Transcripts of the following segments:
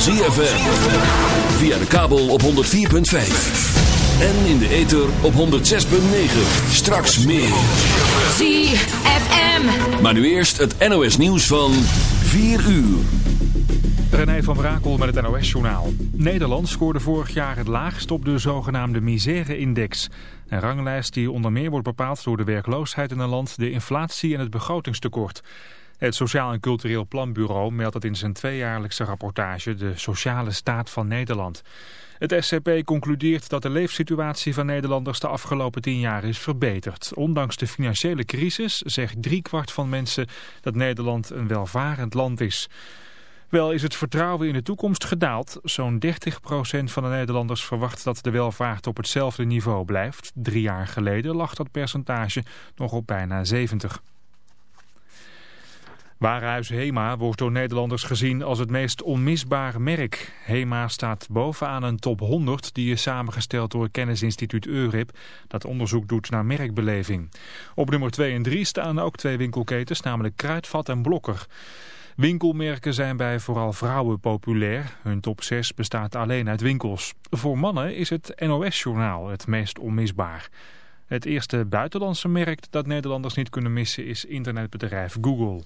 van ZFM. Via de kabel op 104.5. En in de ether op 106.9. Straks meer. ZFM. Maar nu eerst het NOS nieuws van 4 uur. René van Brakel met het NOS-journaal. Nederland scoorde vorig jaar het laagst op de zogenaamde misère-index. Een ranglijst die onder meer wordt bepaald door de werkloosheid in een land, de inflatie en het begrotingstekort. Het Sociaal en Cultureel Planbureau meldt het in zijn tweejaarlijkse rapportage de sociale staat van Nederland. Het SCP concludeert dat de leefsituatie van Nederlanders de afgelopen tien jaar is verbeterd. Ondanks de financiële crisis zegt driekwart van mensen dat Nederland een welvarend land is. Wel is het vertrouwen in de toekomst gedaald. Zo'n 30% van de Nederlanders verwacht dat de welvaart op hetzelfde niveau blijft. Drie jaar geleden lag dat percentage nog op bijna 70. Warenhuis Hema wordt door Nederlanders gezien als het meest onmisbare merk. Hema staat bovenaan een top 100 die is samengesteld door kennisinstituut Eurip... dat onderzoek doet naar merkbeleving. Op nummer 2 en 3 staan ook twee winkelketens, namelijk Kruidvat en Blokker. Winkelmerken zijn bij vooral vrouwen populair. Hun top 6 bestaat alleen uit winkels. Voor mannen is het NOS-journaal het meest onmisbaar. Het eerste buitenlandse merk dat Nederlanders niet kunnen missen is internetbedrijf Google.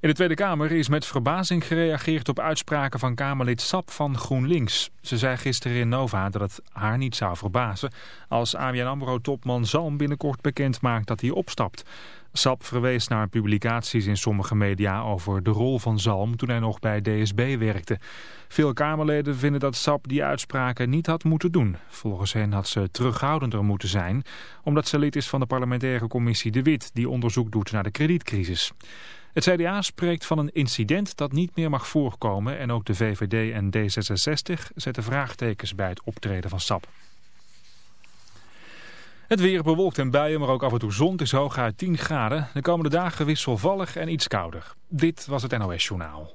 In de Tweede Kamer is met verbazing gereageerd op uitspraken van Kamerlid Sap van GroenLinks. Ze zei gisteren in Nova dat het haar niet zou verbazen als ABN AMRO-topman Zalm binnenkort bekend maakt dat hij opstapt. Sap verwees naar publicaties in sommige media over de rol van Zalm toen hij nog bij DSB werkte. Veel Kamerleden vinden dat Sap die uitspraken niet had moeten doen. Volgens hen had ze terughoudender moeten zijn, omdat ze lid is van de parlementaire commissie De Wit die onderzoek doet naar de kredietcrisis. Het CDA spreekt van een incident dat niet meer mag voorkomen en ook de VVD en D66 zetten vraagtekens bij het optreden van SAP. Het weer bewolkt en buien, maar ook af en toe zon. Het is hooguit 10 graden. De komende dagen wisselvallig en iets kouder. Dit was het NOS Journaal.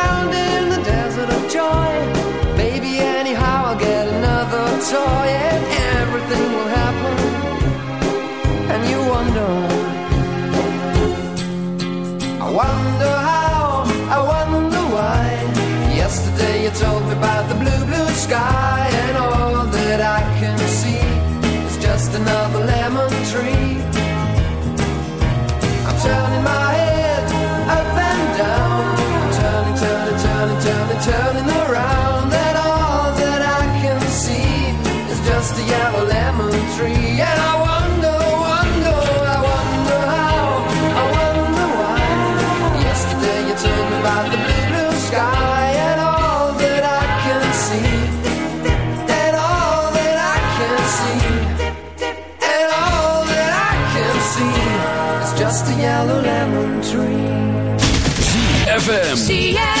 toy and everything will happen. And you wonder. I wonder how, I wonder why. Yesterday you told me about the blue, blue sky, about the blue, blue sky and all that I can see. And all that I can see. And all that I can see is just a yellow lemon tree. FM. ZFM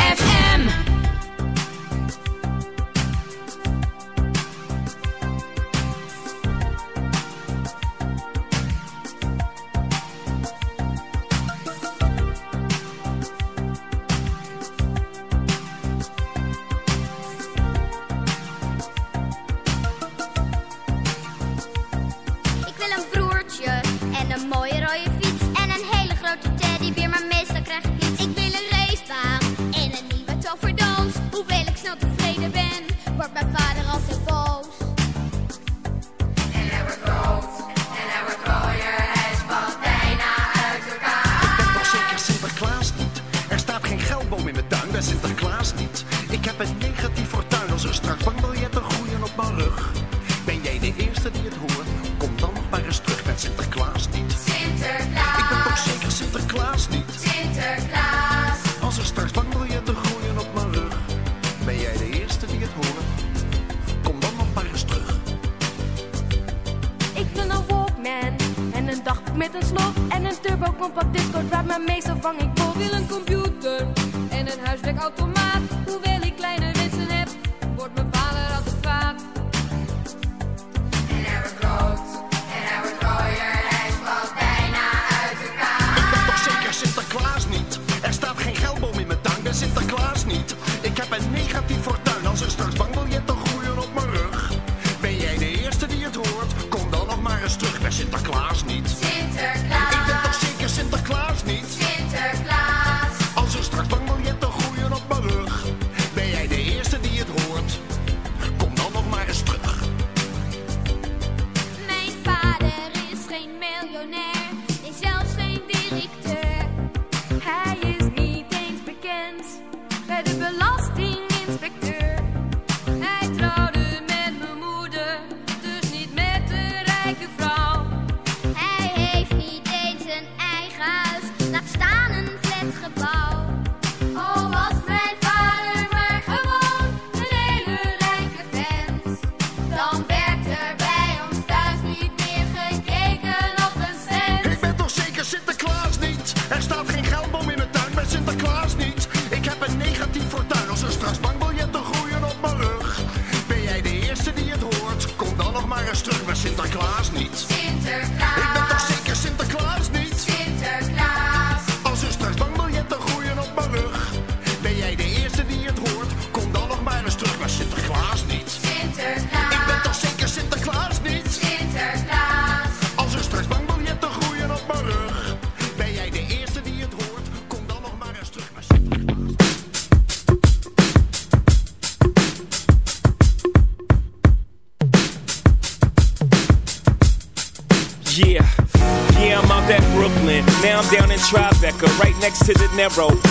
next to De Niro.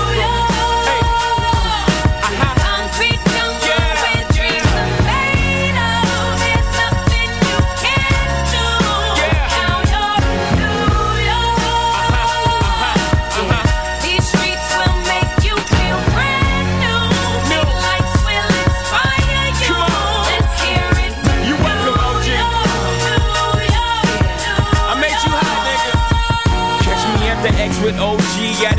Yeah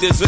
need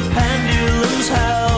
the pendulum's held.